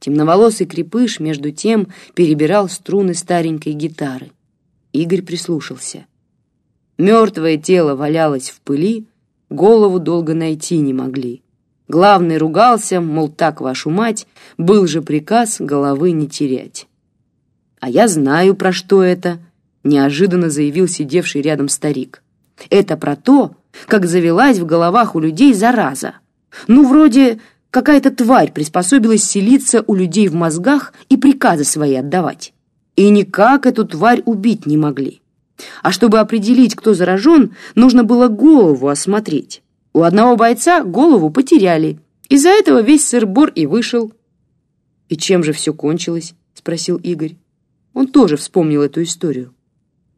Темноволосый крепыш, между тем, перебирал струны старенькой гитары. Игорь прислушался. Мертвое тело валялось в пыли, голову долго найти не могли. Главный ругался, мол, так вашу мать, был же приказ головы не терять. «А я знаю, про что это», — неожиданно заявил сидевший рядом старик. «Это про то, как завелась в головах у людей зараза. Ну, вроде какая-то тварь приспособилась селиться у людей в мозгах и приказы свои отдавать. И никак эту тварь убить не могли. А чтобы определить, кто заражен, нужно было голову осмотреть. У одного бойца голову потеряли. Из-за этого весь сыр-бор и вышел. «И чем же все кончилось?» — спросил Игорь. Он тоже вспомнил эту историю.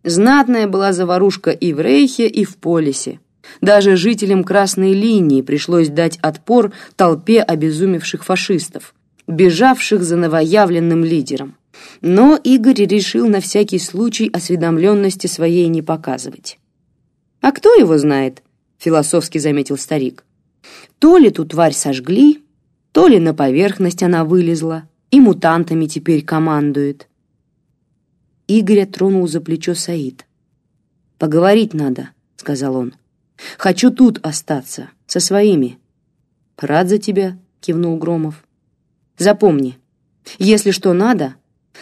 Знатная была заварушка и в Рейхе, и в Полисе. Даже жителям Красной линии пришлось дать отпор толпе обезумевших фашистов, бежавших за новоявленным лидером. Но Игорь решил на всякий случай осведомленности своей не показывать. «А кто его знает?» — философски заметил старик. «То ли ту тварь сожгли, то ли на поверхность она вылезла и мутантами теперь командует». Игоря тронул за плечо Саид. «Поговорить надо», — сказал он. «Хочу тут остаться, со своими». «Рад за тебя», — кивнул Громов. «Запомни, если что надо,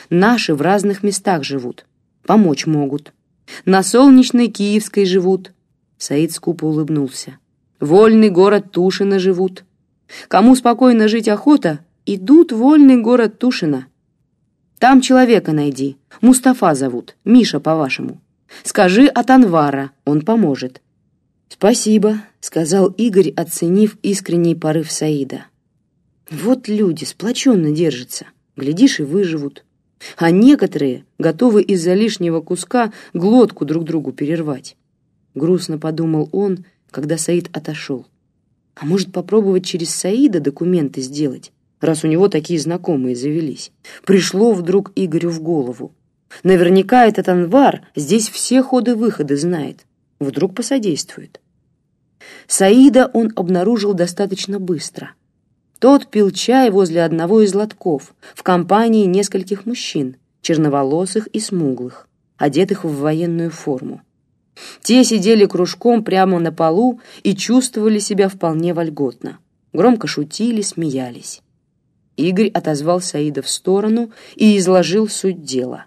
наши в разных местах живут, помочь могут. На солнечной Киевской живут». Саид скупо улыбнулся. «Вольный город Тушино живут. Кому спокойно жить охота, идут вольный город Тушино. Там человека найди. Мустафа зовут. Миша, по-вашему. Скажи от Анвара, он поможет». «Спасибо», — сказал Игорь, оценив искренний порыв Саида. «Вот люди сплоченно держатся. Глядишь, и выживут. А некоторые готовы из-за лишнего куска глотку друг другу перервать». Грустно подумал он, когда Саид отошел. «А может, попробовать через Саида документы сделать?» раз у него такие знакомые завелись. Пришло вдруг Игорю в голову. Наверняка этот Анвар здесь все ходы-выходы знает. Вдруг посодействует. Саида он обнаружил достаточно быстро. Тот пил чай возле одного из лотков в компании нескольких мужчин, черноволосых и смуглых, одетых в военную форму. Те сидели кружком прямо на полу и чувствовали себя вполне вольготно. Громко шутили, смеялись. Игорь отозвал Саида в сторону и изложил суть дела.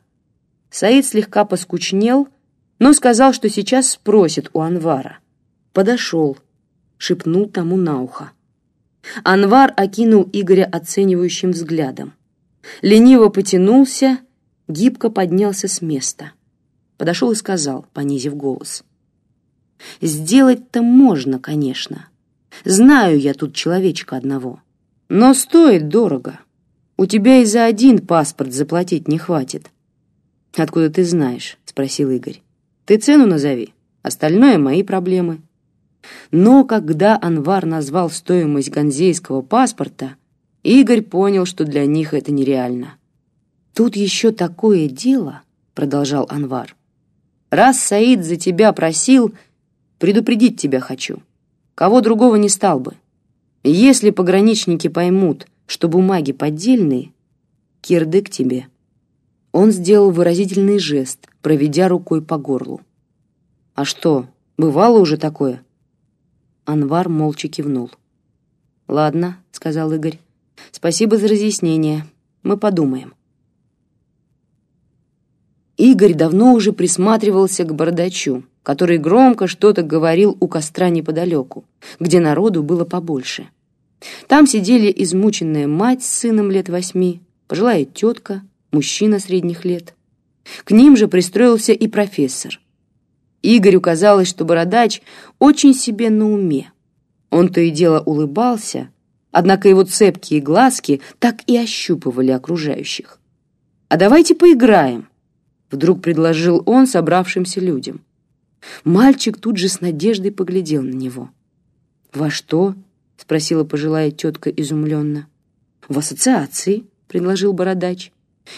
Саид слегка поскучнел, но сказал, что сейчас спросит у Анвара. Подошел, шепнул тому на ухо. Анвар окинул Игоря оценивающим взглядом. Лениво потянулся, гибко поднялся с места. Подошел и сказал, понизив голос. «Сделать-то можно, конечно. Знаю я тут человечка одного. Но стоит дорого. У тебя и за один паспорт заплатить не хватит. Откуда ты знаешь? спросил Игорь. Ты цену назови, остальное мои проблемы. Но когда Анвар назвал стоимость ганзейского паспорта, Игорь понял, что для них это нереально. Тут еще такое дело, продолжал Анвар. Раз Саид за тебя просил, предупредить тебя хочу. Кого другого не стал бы. Если пограничники поймут, что бумаги поддельные, кирдык тебе. Он сделал выразительный жест, проведя рукой по горлу. А что, бывало уже такое? Анвар молча кивнул. Ладно, сказал Игорь. Спасибо за разъяснение. Мы подумаем. Игорь давно уже присматривался к бородачу который громко что-то говорил у костра неподалеку, где народу было побольше. Там сидели измученная мать с сыном лет восьми, пожилая тетка, мужчина средних лет. К ним же пристроился и профессор. Игорю казалось, что бородач очень себе на уме. Он то и дело улыбался, однако его цепкие глазки так и ощупывали окружающих. «А давайте поиграем», — вдруг предложил он собравшимся людям. Мальчик тут же с надеждой поглядел на него. «Во что?» — спросила пожилая тетка изумленно. «В ассоциации», — предложил бородач.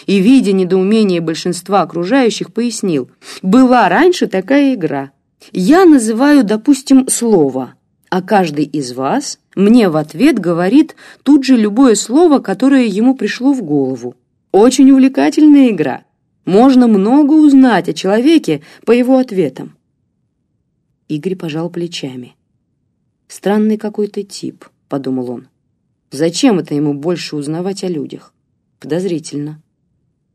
И, видя недоумение большинства окружающих, пояснил. «Была раньше такая игра. Я называю, допустим, слово, а каждый из вас мне в ответ говорит тут же любое слово, которое ему пришло в голову. Очень увлекательная игра. Можно много узнать о человеке по его ответам. Игорь пожал плечами. «Странный какой-то тип», — подумал он. «Зачем это ему больше узнавать о людях? Подозрительно».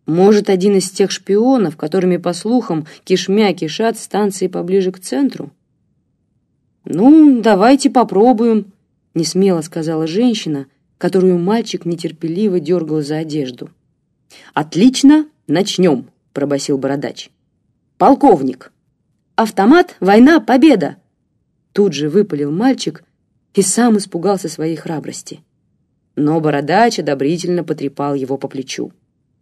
Может, один из тех шпионов, которыми, по слухам, кишмя кишат станции поближе к центру? «Ну, давайте попробуем», — несмело сказала женщина, которую мальчик нетерпеливо дергал за одежду. «Отлично, начнем», — пробасил бородач. «Полковник! Автомат, война, победа!» Тут же выпалил мальчик и сам испугался своей храбрости. Но бородач одобрительно потрепал его по плечу.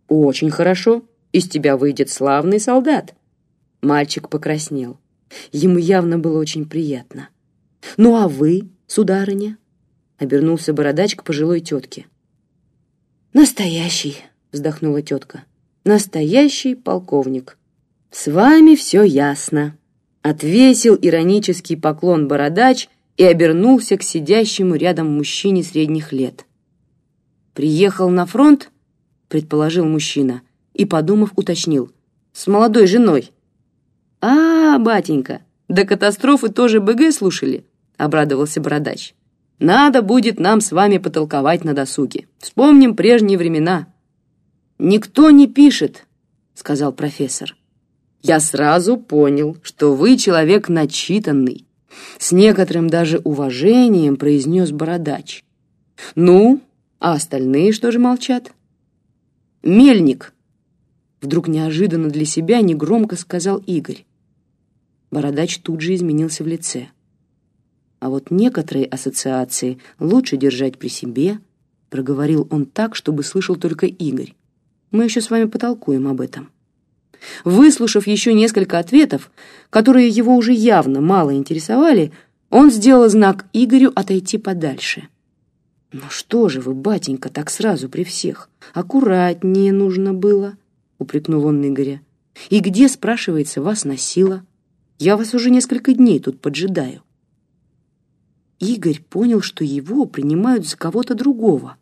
«Очень хорошо. Из тебя выйдет славный солдат». Мальчик покраснел. Ему явно было очень приятно. «Ну а вы, сударыня?» Обернулся бородач к пожилой тетке. «Настоящий», — вздохнула тетка. «Настоящий полковник. С вами все ясно». Отвесил иронический поклон бородач и обернулся к сидящему рядом мужчине средних лет. «Приехал на фронт?» Предположил мужчина и, подумав, уточнил. «С молодой женой». «А, батенька, до катастрофы тоже БГ слушали?» — обрадовался бородач. «Надо будет нам с вами потолковать на досуге. Вспомним прежние времена». «Никто не пишет», — сказал профессор. «Я сразу понял, что вы человек начитанный», — с некоторым даже уважением произнес бородач. «Ну, а остальные что же молчат?» «Мельник!» Вдруг неожиданно для себя негромко сказал Игорь. Бородач тут же изменился в лице. А вот некоторые ассоциации лучше держать при себе, проговорил он так, чтобы слышал только Игорь. Мы еще с вами потолкуем об этом. Выслушав еще несколько ответов, которые его уже явно мало интересовали, он сделал знак Игорю отойти подальше. «Ну что же вы, батенька, так сразу при всех? Аккуратнее нужно было», — упрекнул он Игоря. «И где, спрашивается, вас носило? Я вас уже несколько дней тут поджидаю». Игорь понял, что его принимают за кого-то другого.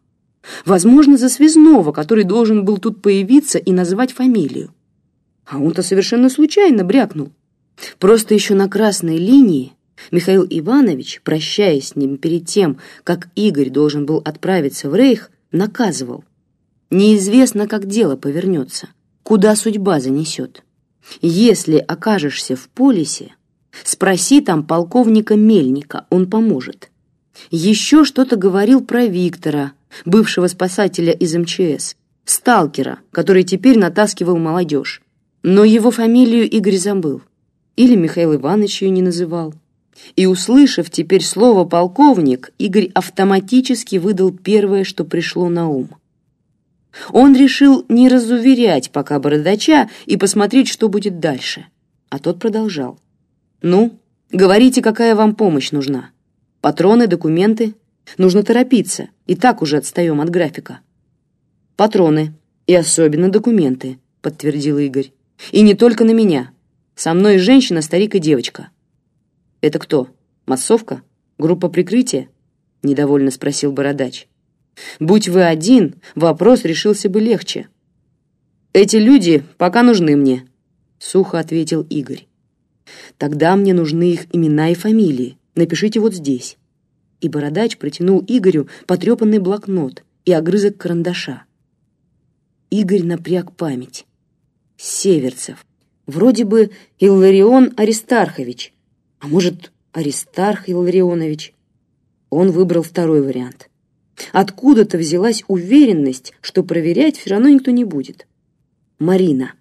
Возможно, за связного, который должен был тут появиться и назвать фамилию. А он-то совершенно случайно брякнул. Просто еще на красной линии Михаил Иванович, прощаясь с ним перед тем, как Игорь должен был отправиться в Рейх, наказывал. Неизвестно, как дело повернется, куда судьба занесет. Если окажешься в полисе, спроси там полковника Мельника, он поможет. Еще что-то говорил про Виктора, бывшего спасателя из МЧС, сталкера, который теперь натаскивал молодежь. Но его фамилию Игорь забыл. Или Михаил Иванович ее не называл. И, услышав теперь слово «полковник», Игорь автоматически выдал первое, что пришло на ум. Он решил не разуверять пока бородача и посмотреть, что будет дальше. А тот продолжал. «Ну, говорите, какая вам помощь нужна? Патроны, документы? Нужно торопиться, и так уже отстаем от графика». «Патроны, и особенно документы», — подтвердил Игорь. «И не только на меня. Со мной женщина, старик и девочка». «Это кто? Массовка? Группа прикрытия?» — недовольно спросил Бородач. «Будь вы один, вопрос решился бы легче». «Эти люди пока нужны мне», — сухо ответил Игорь. «Тогда мне нужны их имена и фамилии. Напишите вот здесь». И Бородач протянул Игорю потрепанный блокнот и огрызок карандаша. Игорь напряг память. Северцев. Вроде бы Илларион Аристархович, а может, Аристарх Илларионович? Он выбрал второй вариант. Откуда-то взялась уверенность, что проверять все равно никто не будет. Марина.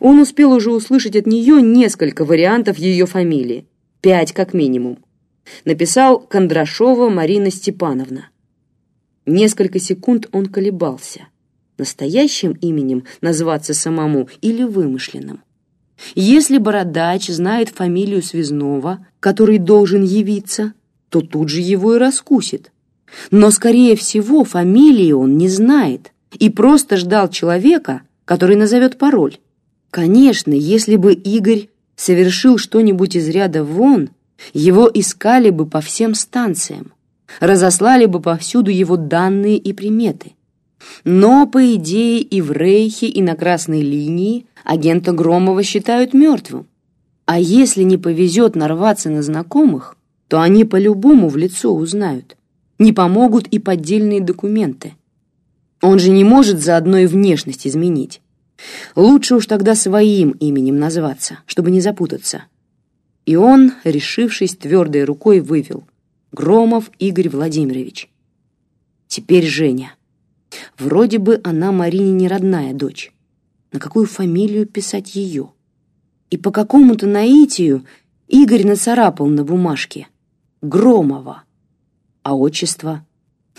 Он успел уже услышать от нее несколько вариантов ее фамилии. Пять как минимум. Написал Кондрашова Марина Степановна. Несколько секунд он колебался. Настоящим именем назваться самому или вымышленным. Если бородач знает фамилию связного, который должен явиться, то тут же его и раскусит. Но, скорее всего, фамилии он не знает и просто ждал человека, который назовет пароль. Конечно, если бы Игорь совершил что-нибудь из ряда вон, его искали бы по всем станциям. разослали бы повсюду его данные и приметы. Но, по идее, и в Рейхе, и на Красной линии агента Громова считают мертвым. А если не повезет нарваться на знакомых, то они по-любому в лицо узнают. Не помогут и поддельные документы. Он же не может за одной внешность изменить. Лучше уж тогда своим именем назваться, чтобы не запутаться. И он, решившись твердой рукой, вывел «Громов Игорь Владимирович». Теперь Женя. Вроде бы она Марине не родная дочь. На какую фамилию писать ее? И по какому-то наитию Игорь нацарапал на бумажке «Громова». А отчество?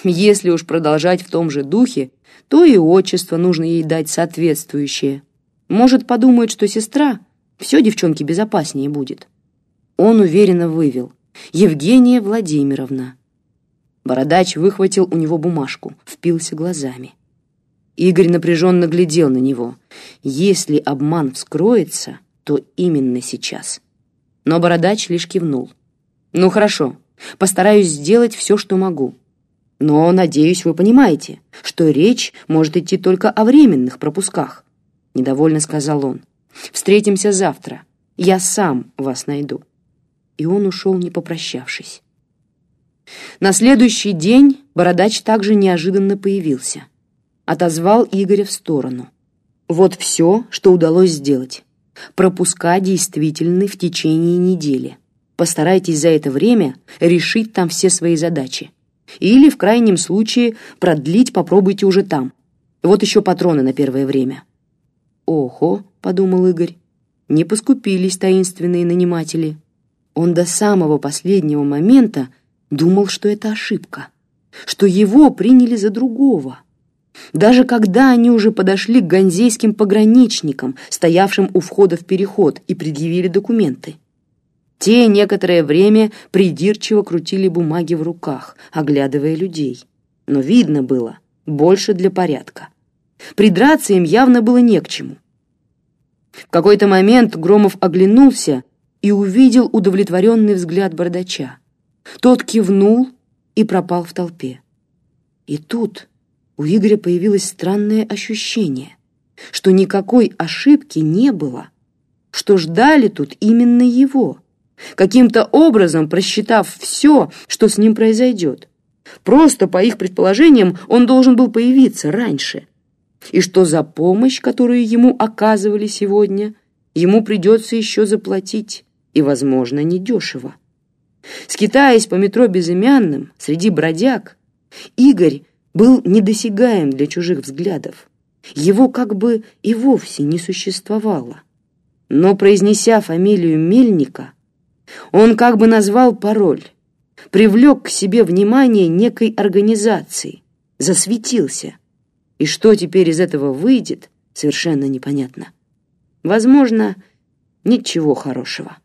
Если уж продолжать в том же духе, то и отчество нужно ей дать соответствующее. Может, подумает, что сестра, все девчонке безопаснее будет. Он уверенно вывел «Евгения Владимировна». Бородач выхватил у него бумажку, впился глазами. Игорь напряженно глядел на него. Если обман вскроется, то именно сейчас. Но Бородач лишь кивнул. «Ну хорошо, постараюсь сделать все, что могу. Но, надеюсь, вы понимаете, что речь может идти только о временных пропусках», — недовольно сказал он. «Встретимся завтра. Я сам вас найду». И он ушел, не попрощавшись. На следующий день Бородач также неожиданно появился. Отозвал Игоря в сторону. Вот все, что удалось сделать. Пропуска действительны в течение недели. Постарайтесь за это время решить там все свои задачи. Или, в крайнем случае, продлить попробуйте уже там. Вот еще патроны на первое время. «Ого», — подумал Игорь, — не поскупились таинственные наниматели. Он до самого последнего момента думал, что это ошибка, что его приняли за другого. Даже когда они уже подошли к ганзейским пограничникам, стоявшим у входа в переход, и предъявили документы. Те некоторое время придирчиво крутили бумаги в руках, оглядывая людей. Но видно было, больше для порядка. Придраться им явно было не к чему. В какой-то момент Громов оглянулся и увидел удовлетворенный взгляд бардача. Тот кивнул и пропал в толпе. И тут у Игоря появилось странное ощущение, что никакой ошибки не было, что ждали тут именно его, каким-то образом просчитав все, что с ним произойдет. Просто, по их предположениям, он должен был появиться раньше. И что за помощь, которую ему оказывали сегодня, ему придется еще заплатить, и, возможно, недешево. Скитаясь по метро безымянным, среди бродяг, Игорь был недосягаем для чужих взглядов. Его как бы и вовсе не существовало. Но, произнеся фамилию Мельника, он как бы назвал пароль, привлек к себе внимание некой организации, засветился. И что теперь из этого выйдет, совершенно непонятно. Возможно, ничего хорошего.